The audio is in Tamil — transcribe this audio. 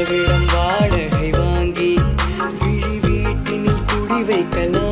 அவளிடம் வாடகை வாங்கி விழி வீட்டினில் குடி வைக்கலாம்.